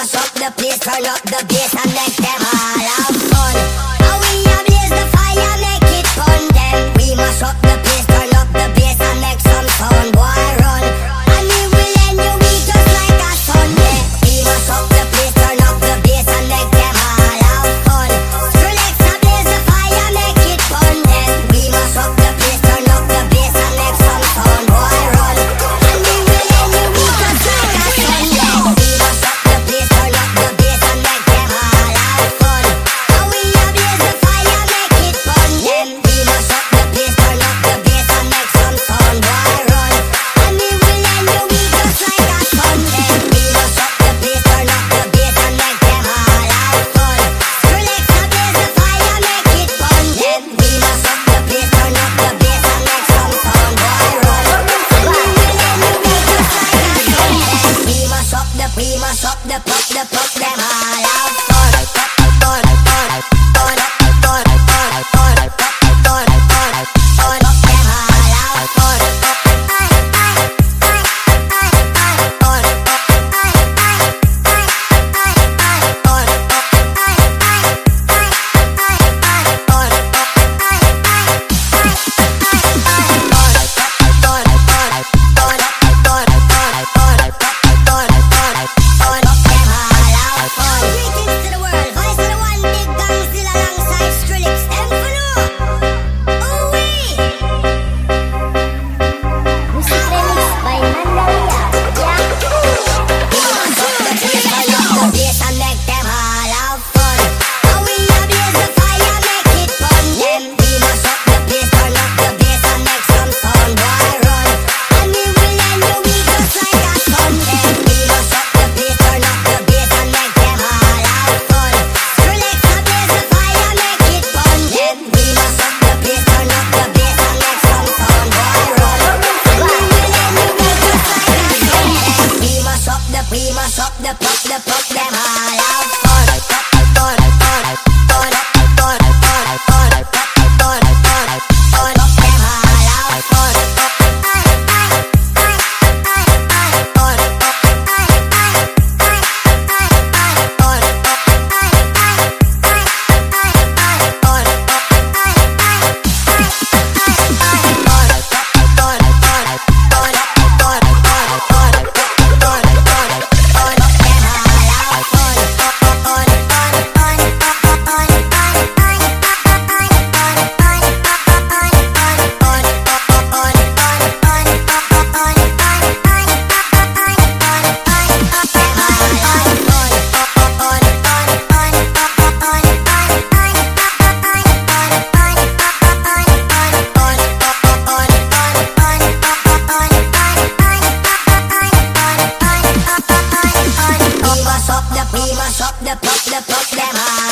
Bust up the place, turn up the bass and let them all have fun. We must up the pop, the pop them high.